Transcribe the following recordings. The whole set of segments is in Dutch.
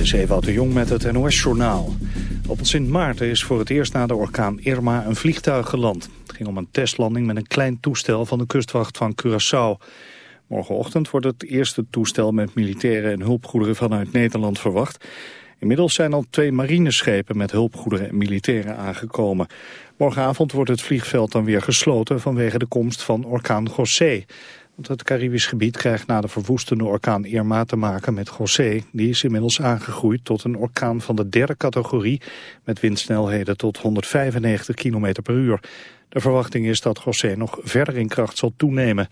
is Ewout de Jong met het NOS-journaal. Op Sint Maarten is voor het eerst na de orkaan Irma een vliegtuig geland. Het ging om een testlanding met een klein toestel van de kustwacht van Curaçao. Morgenochtend wordt het eerste toestel met militairen en hulpgoederen vanuit Nederland verwacht. Inmiddels zijn al twee marineschepen met hulpgoederen en militairen aangekomen. Morgenavond wordt het vliegveld dan weer gesloten vanwege de komst van orkaan José. Het Caribisch gebied krijgt na de verwoestende orkaan Irma te maken met José. Die is inmiddels aangegroeid tot een orkaan van de derde categorie... met windsnelheden tot 195 km per uur. De verwachting is dat José nog verder in kracht zal toenemen.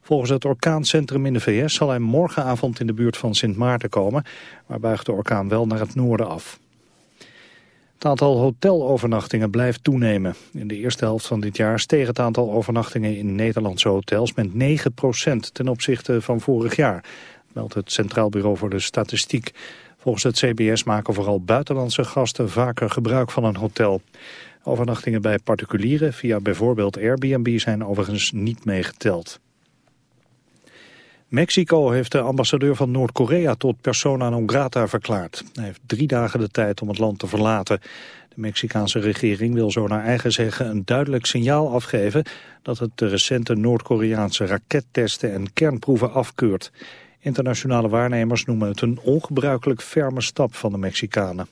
Volgens het orkaancentrum in de VS zal hij morgenavond in de buurt van Sint Maarten komen... maar buigt de orkaan wel naar het noorden af. Het aantal hotelovernachtingen blijft toenemen. In de eerste helft van dit jaar steeg het aantal overnachtingen in Nederlandse hotels met 9% ten opzichte van vorig jaar, meldt het Centraal Bureau voor de Statistiek. Volgens het CBS maken vooral buitenlandse gasten vaker gebruik van een hotel. Overnachtingen bij particulieren via bijvoorbeeld Airbnb zijn overigens niet meegeteld. Mexico heeft de ambassadeur van Noord-Korea tot persona non grata verklaard. Hij heeft drie dagen de tijd om het land te verlaten. De Mexicaanse regering wil zo naar eigen zeggen een duidelijk signaal afgeven dat het de recente Noord-Koreaanse rakettesten en kernproeven afkeurt. Internationale waarnemers noemen het een ongebruikelijk ferme stap van de Mexicanen.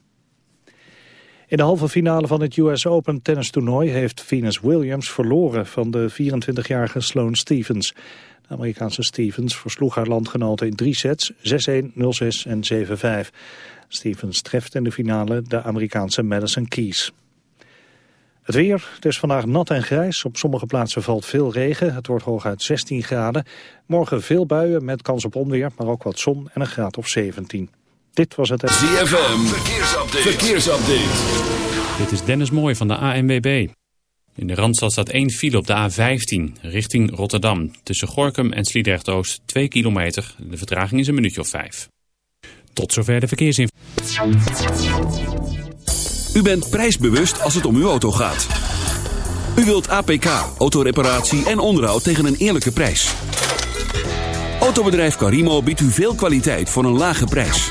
In de halve finale van het US Open tennistoernooi heeft Venus Williams verloren van de 24-jarige Sloane Stevens. De Amerikaanse Stevens versloeg haar landgenoten in drie sets, 6-1, 0-6 en 7-5. Stevens treft in de finale de Amerikaanse Madison Keys. Het weer, het is vandaag nat en grijs. Op sommige plaatsen valt veel regen. Het wordt hooguit 16 graden. Morgen veel buien met kans op onweer, maar ook wat zon en een graad of 17. Dit was het... ZFM, verkeersupdate. verkeersupdate. Dit is Dennis Mooij van de ANWB. In de Randstad staat één file op de A15 richting Rotterdam. Tussen Gorkum en Sliedrecht-Oost 2 kilometer. De vertraging is een minuutje of vijf. Tot zover de verkeersinformatie. U bent prijsbewust als het om uw auto gaat. U wilt APK, autoreparatie en onderhoud tegen een eerlijke prijs. Autobedrijf Carimo biedt u veel kwaliteit voor een lage prijs.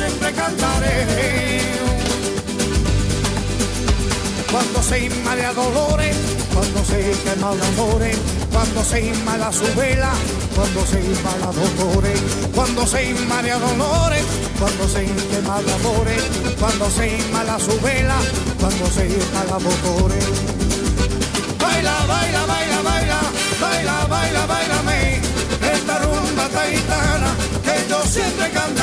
siempre cantaré. Cuando se inmala dolores, cuando se quema de amores, cuando se inmala su vela, cuando se inmala dolores, cuando se inmala dolores, cuando se quema de amores, cuando se inmala su vela, cuando se inmala dolores. Baila, baila, baila, baila, baila, baila, bailame, esta rumba taitana, que yo siempre cantaré,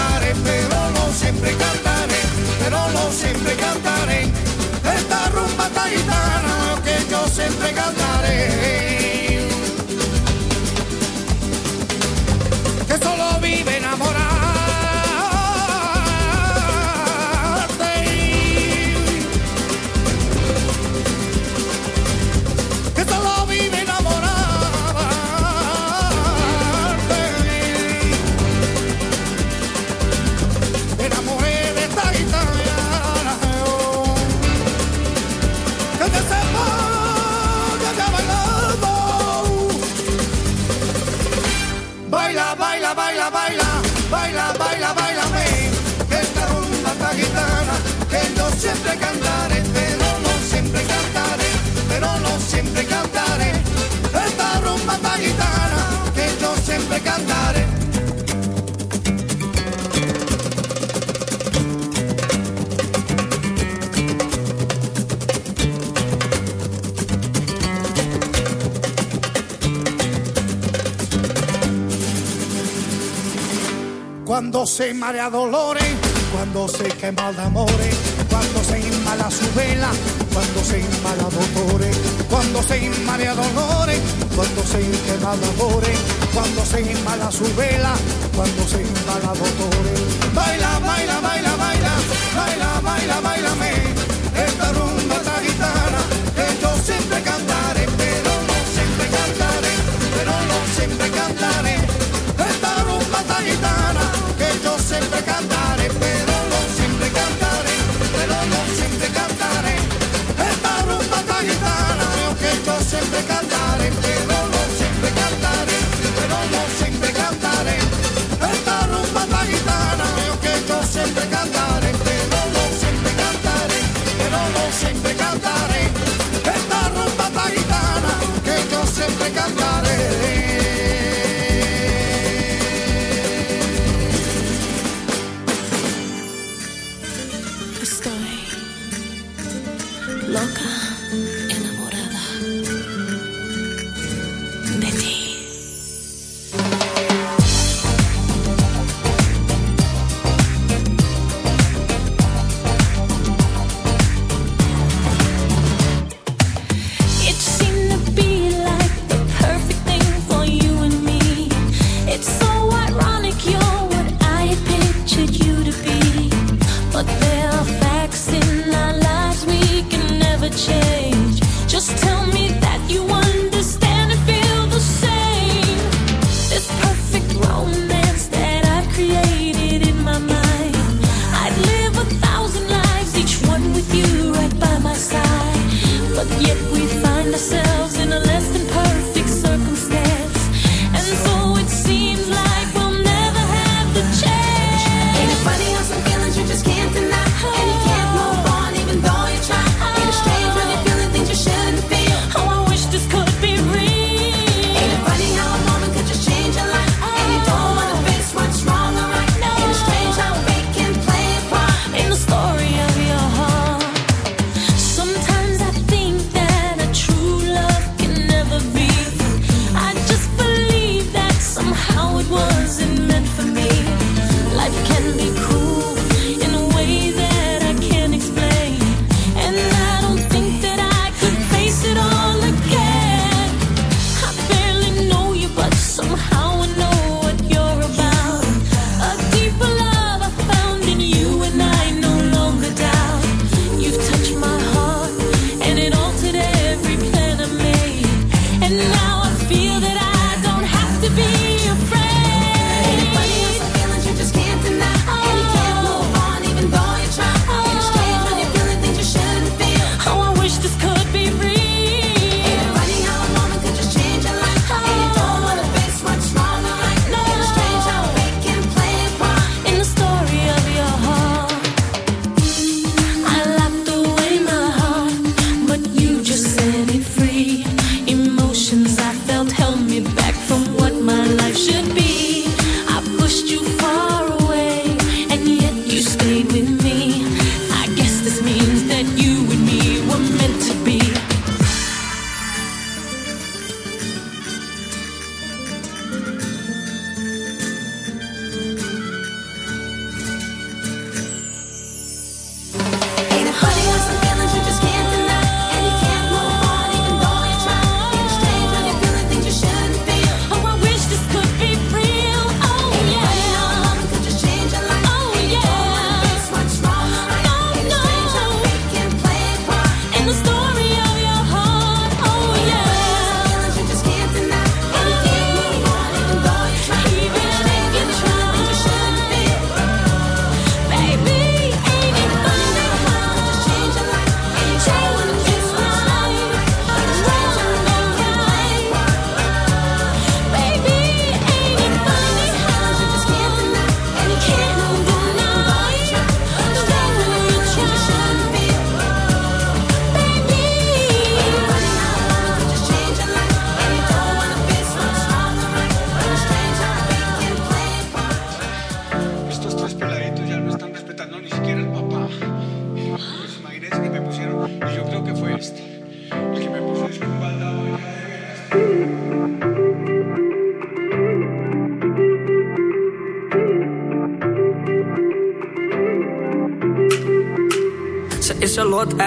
se marea dolores, cuando se quema de amores, cuando se inmala su vela, cuando se inmala dolores, cuando se inmala dolores, cuando se quema de amores, cuando se inmala su vela, cuando se inmala dolores. Baila, baila, baila,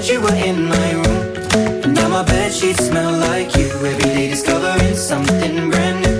Night you were in my room. Now my bed sheets smell like you. Every day discovering something brand new.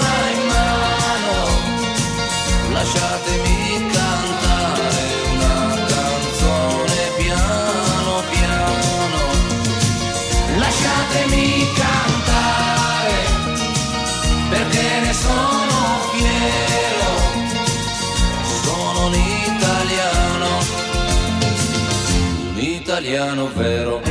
italiano vero.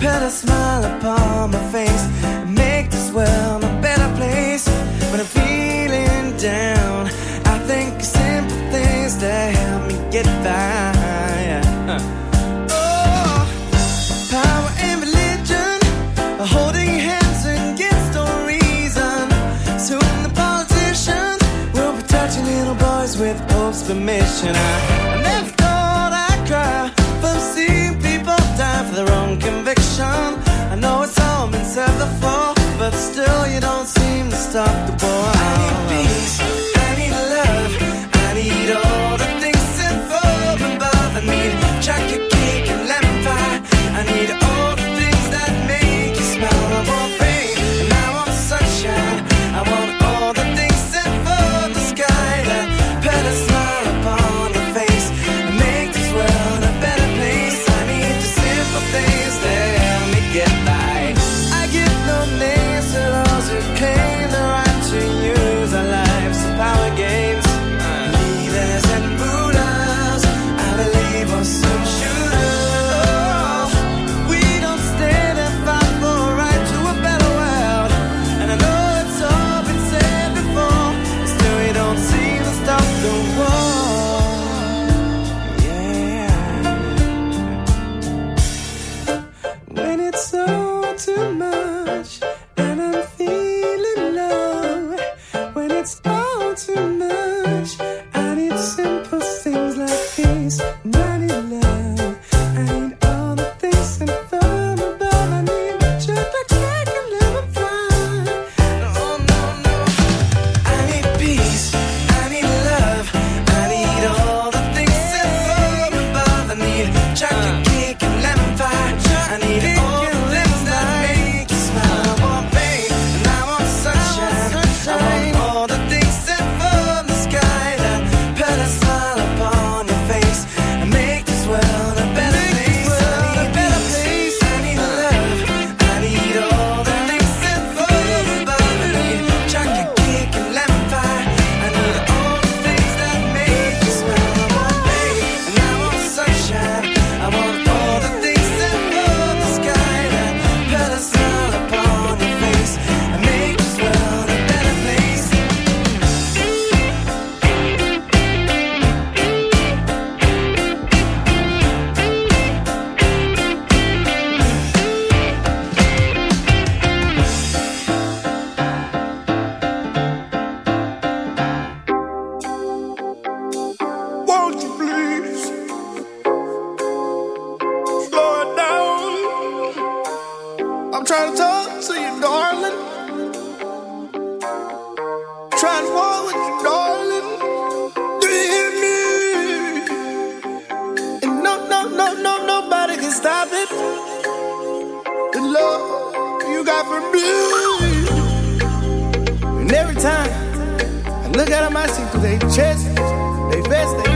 put a smile upon my face and make this world a better place. When I'm feeling down, I think of simple things that help me get by. Oh, power and religion are holding hands against no reason. Soon the politicians will be touching little boys with Pope's permission. I, I but still you don't seem to stop the boy. Can stop it. The love you got for me. And every time I look at them, I see through their chest, they vest, they